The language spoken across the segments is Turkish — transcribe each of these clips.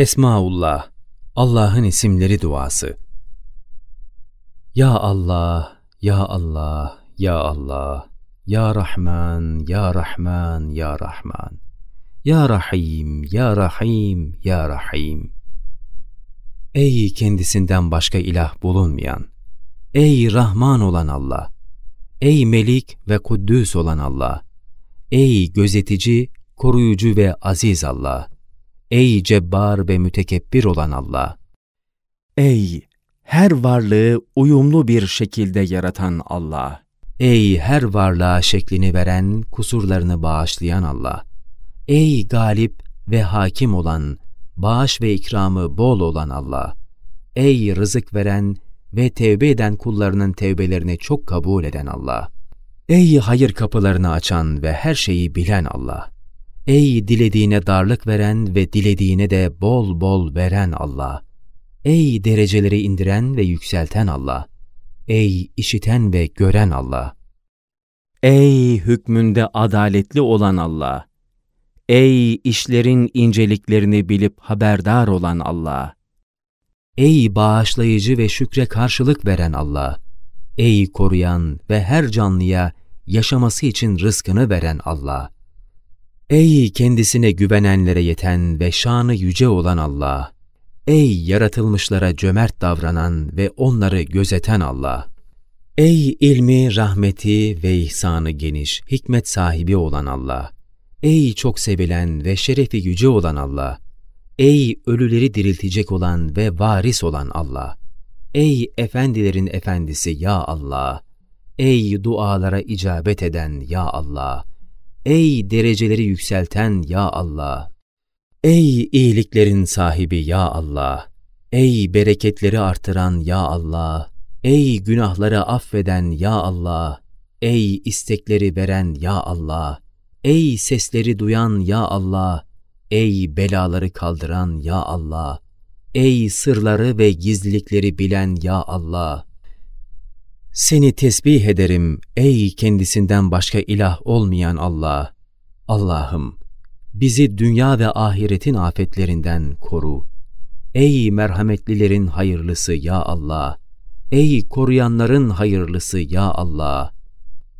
Esmaullah, Allah'ın isimleri duası. Ya Allah, Ya Allah, Ya Allah, Ya Rahman, Ya Rahman, Ya Rahman, Ya Rahim, Ya Rahim, Ya Rahim. Ey kendisinden başka ilah bulunmayan, ey Rahman olan Allah, ey Melik ve Kuddüs olan Allah, ey gözetici, koruyucu ve aziz Allah, ey cebbar ve mütekebbir olan Allah, Ey her varlığı uyumlu bir şekilde yaratan Allah! ey her varlığa şeklini veren, kusurlarını bağışlayan Allah, ey galip ve hakim olan, bağış ve ikramı bol olan Allah, ey rızık veren ve tevbe eden kullarının tevbelerini çok kabul eden Allah, ey hayır kapılarını açan ve her şeyi bilen Allah, ey dilediğine darlık veren ve dilediğine de bol bol veren Allah, ey dereceleri indiren ve yükselten Allah, ey işiten ve gören Allah, Ey hükmünde adaletli olan Allah! Ey işlerin inceliklerini bilip haberdar olan Allah! Ey bağışlayıcı ve şükre karşılık veren Allah! Ey koruyan ve her canlıya yaşaması için rızkını veren Allah! Ey kendisine güvenenlere yeten ve şanı yüce olan Allah! Ey yaratılmışlara cömert davranan ve onları gözeten Allah! Ey ilmi, rahmeti ve ihsanı geniş, hikmet sahibi olan Allah! Ey çok sevilen ve şerefi yüce olan Allah! Ey ölüleri diriltecek olan ve varis olan Allah! Ey efendilerin efendisi ya Allah! Ey dualara icabet eden ya Allah! Ey dereceleri yükselten ya Allah! Ey iyiliklerin sahibi ya Allah! Ey bereketleri artıran ya Allah! Ey günahları affeden ya Allah! Ey istekleri veren ya Allah! Ey sesleri duyan ya Allah! Ey belaları kaldıran ya Allah! Ey sırları ve gizlilikleri bilen ya Allah! Seni tesbih ederim ey kendisinden başka ilah olmayan Allah! Allah'ım bizi dünya ve ahiretin afetlerinden koru. Ey merhametlilerin hayırlısı ya Allah! Ey koruyanların hayırlısı ya Allah!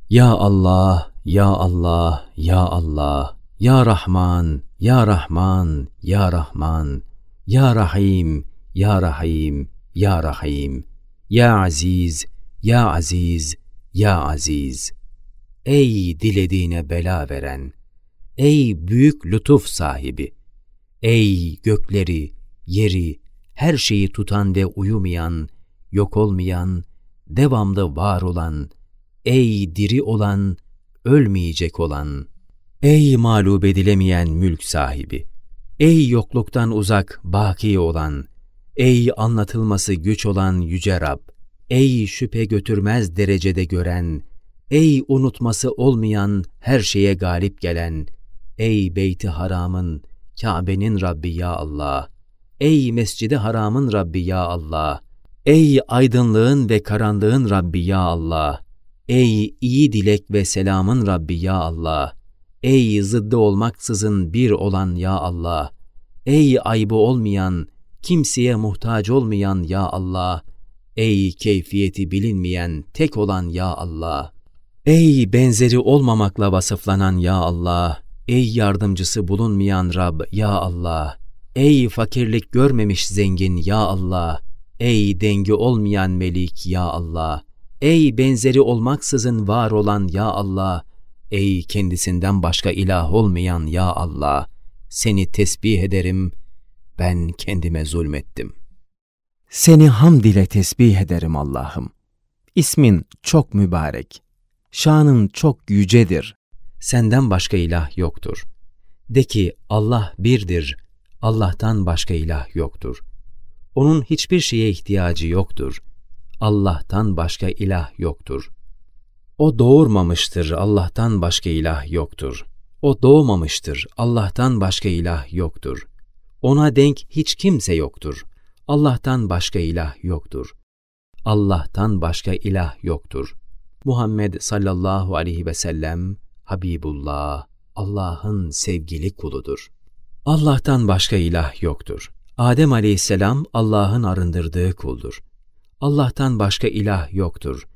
Ya Allah, Ya Allah, Ya Allah, Ya Rahman, Ya Rahman, Ya Rahman, Ya Rahim, Ya Rahim, Ya Rahim, Ya Aziz, Ya Aziz, Ya Aziz. Ey dilediğine bela veren, ey büyük lütuf sahibi, ey gökleri, yeri, her şeyi tutan ve uyumayan, yok olmayan, devamlı var olan, ey diri olan, ölmeyecek olan, ey mağlup edilemeyen mülk sahibi, ey yokluktan uzak, baki olan, ey anlatılması güç olan yüce Rab, ey şüphe götürmez derecede gören, ey unutması olmayan, her şeye galip gelen, ey beyti haramın, Kabe'nin Rabbi ya Allah, ey mescidi haramın Rabbi ya Allah, ey aydınlığın ve karanlığın Rabbi ya Allah, ey iyi dilek ve selamın Rabbi ya Allah, ey zıddı olmaksızın bir olan ya Allah, ey aybı olmayan, kimseye muhtaç olmayan ya Allah, ey keyfiyeti bilinmeyen tek olan ya Allah, ey benzeri olmamakla vasıflanan ya Allah, ey yardımcısı bulunmayan Rab ya Allah, ey fakirlik görmemiş zengin ya Allah, ey dengi olmayan melik ya Allah, ey benzeri olmaksızın var olan ya Allah, ey kendisinden başka ilah olmayan ya Allah, seni tesbih ederim, ben kendime zulmettim. Seni hamd ile tesbih ederim Allah'ım. İsmin çok mübarek. Şanın çok yücedir. Senden başka ilah yoktur. De ki Allah birdir, Allah'tan başka ilah yoktur. Onun hiçbir şeye ihtiyacı yoktur. Allah'tan başka ilah yoktur. O doğurmamıştır, Allah'tan başka ilah yoktur. O doğmamıştır, Allah'tan başka ilah yoktur. Ona denk hiç kimse yoktur. Allah'tan başka ilah yoktur. Allah'tan başka ilah yoktur. Muhammed sallallahu aleyhi ve sellem Habibullah, Allah'ın sevgili kuludur. Allah'tan başka ilah yoktur. Adem aleyhisselam Allah'ın arındırdığı kuldur. Allah'tan başka ilah yoktur.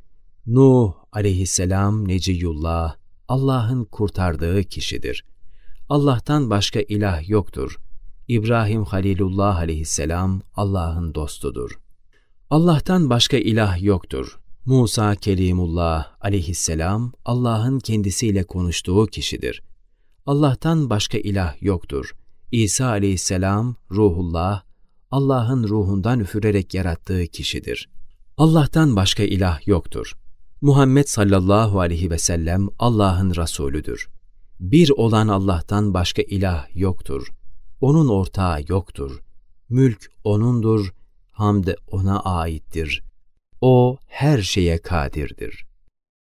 Nuh aleyhisselam Neciyullah, Allah'ın kurtardığı kişidir. Allah'tan başka ilah yoktur. İbrahim Halilullah aleyhisselam Allah'ın dostudur. Allah'tan başka ilah yoktur. Musa Kelimullah aleyhisselam Allah'ın kendisiyle konuştuğu kişidir. Allah'tan başka ilah yoktur. İsa aleyhisselam ruhullah, Allah'ın ruhundan üfürerek yarattığı kişidir. Allah'tan başka ilah yoktur. Muhammed sallallahu aleyhi ve sellem Allah'ın Resulüdür. Bir olan Allah'tan başka ilah yoktur. Onun ortağı yoktur. Mülk O'nundur, hamd O'na aittir. O her şeye kadirdir.